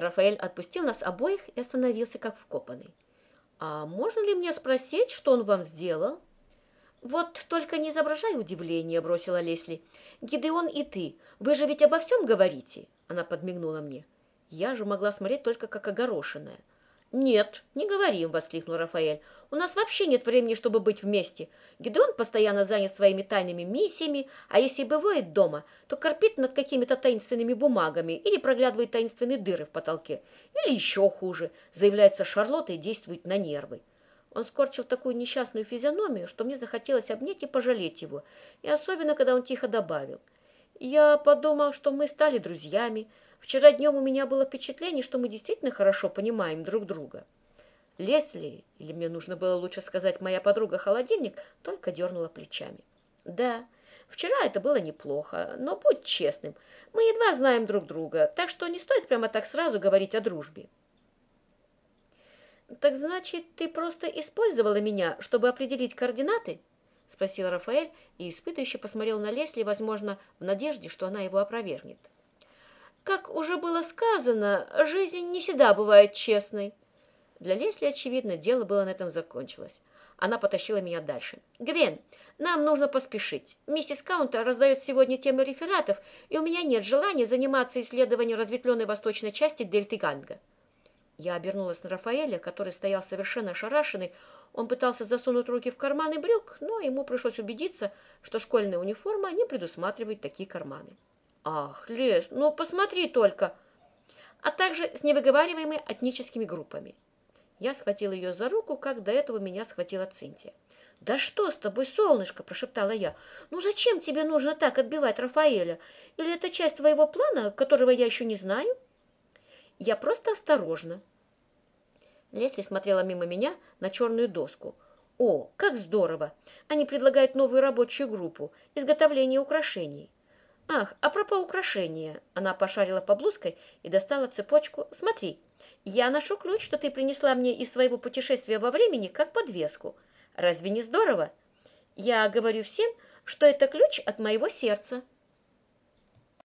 Рафаэль отпустил нас обоих и остановился как вкопанный. «А можно ли мне спросить, что он вам сделал?» «Вот только не изображай удивление», — бросила Лесли. «Гидеон и ты, вы же ведь обо всем говорите?» Она подмигнула мне. Я же могла смотреть только как огорошенная. «Нет, не говорим», — воскликнул Рафаэль. «У нас вообще нет времени, чтобы быть вместе. Гидеон постоянно занят своими тайными миссиями, а если бывает дома, то корпит над какими-то таинственными бумагами или проглядывает таинственные дыры в потолке. Или еще хуже, заявляется Шарлотта и действует на нервы. Он скорчил такую несчастную физиономию, что мне захотелось обнять и пожалеть его, и особенно, когда он тихо добавил. «Я подумал, что мы стали друзьями. Вчера днем у меня было впечатление, что мы действительно хорошо понимаем друг друга». Лесли, или мне нужно было лучше сказать моя подруга-холодильник, только дернула плечами. «Да, вчера это было неплохо, но будь честным, мы едва знаем друг друга, так что не стоит прямо так сразу говорить о дружбе». «Так значит, ты просто использовала меня, чтобы определить координаты?» — спросил Рафаэль и испытывающе посмотрел на Лесли, возможно, в надежде, что она его опровергнет. «Как уже было сказано, жизнь не всегда бывает честной». Для Лесли, очевидно, дело было на этом закончилось. Она потащила меня дальше. «Гвен, нам нужно поспешить. Миссис Каунтер раздает сегодня темы рефератов, и у меня нет желания заниматься исследованием разветвленной восточной части дельты Ганга». Я обернулась на Рафаэля, который стоял совершенно ошарашенный. Он пытался засунуть руки в карманы брюк, но ему пришлось убедиться, что школьная униформа не предусматривает такие карманы. «Ах, Лес, ну посмотри только!» а также с невыговариваемыми этническими группами. Я схватила ее за руку, как до этого меня схватила Цинтия. «Да что с тобой, солнышко?» – прошептала я. «Ну зачем тебе нужно так отбивать Рафаэля? Или это часть твоего плана, которого я еще не знаю?» «Я просто осторожно». Лесли смотрела мимо меня на черную доску. «О, как здорово! Они предлагают новую рабочую группу – изготовление украшений». «Ах, а пропos украшения!» Она пошарила по блузкой и достала цепочку. «Смотри, я ношу ключ, что ты принесла мне из своего путешествия во времени, как подвеску. Разве не здорово? Я говорю всем, что это ключ от моего сердца».